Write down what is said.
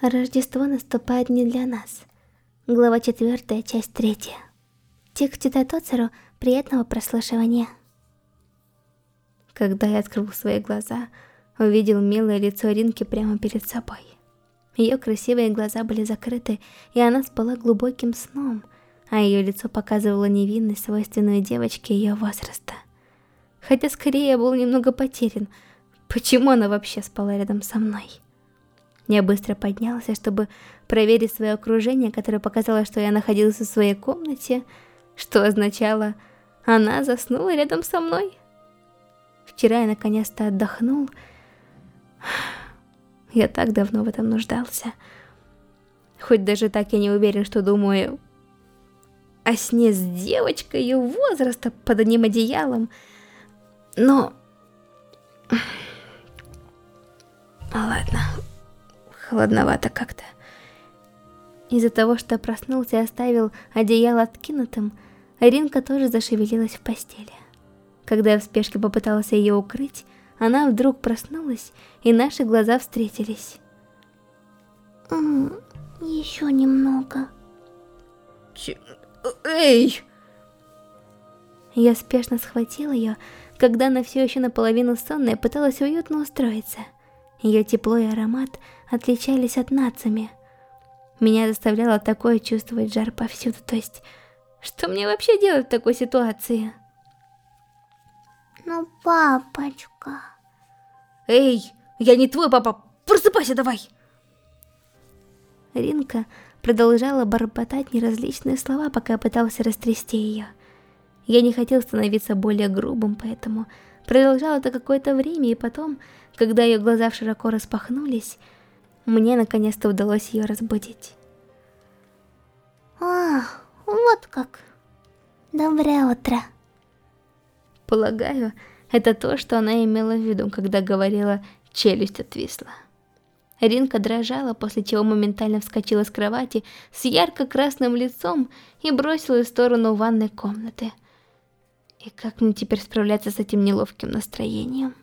Рождество наступает не для нас. Глава 4, часть 3. Текст читает Оцеру. Приятного прослушивания. Когда я открыл свои глаза, увидел милое лицо Ринки прямо перед собой. Ее красивые глаза были закрыты, и она спала глубоким сном, а ее лицо показывало невинность, свойственную девочке ее возраста. Хотя скорее я был немного потерян, почему она вообще спала рядом со мной? Я быстро поднялся, чтобы проверить свое окружение, которое показало, что я находился в своей комнате, что означало, она заснула рядом со мной. Вчера я наконец-то отдохнул. Я так давно в этом нуждался. Хоть даже так я не уверен, что думаю о сне с девочкой ее возраста под одним одеялом. Но... холодновато как-то. Из-за того, что проснулся и оставил одеяло откинутым, Ринка тоже зашевелилась в постели. Когда я в спешке попытался ее укрыть, она вдруг проснулась, и наши глаза встретились. Еще немного. Ч... Эй! Я спешно схватил ее, когда она все еще наполовину сонная пыталась уютно устроиться. Ее тепло и аромат отличались от нацами. Меня заставляло такое чувствовать жар повсюду, то есть... Что мне вообще делать в такой ситуации? Ну, папочка... Эй, я не твой папа, просыпайся давай! Ринка продолжала бормотать неразличные слова, пока я пытался растрясти ее. Я не хотел становиться более грубым, поэтому продолжал это какое-то время, и потом, когда ее глаза широко распахнулись, мне наконец-то удалось ее разбудить. А, вот как. Доброе утро. Полагаю, это то, что она имела в виду, когда говорила «челюсть отвисла». Ринка дрожала, после чего моментально вскочила с кровати с ярко-красным лицом и бросилась в сторону ванной комнаты. И как мне теперь справляться с этим неловким настроением?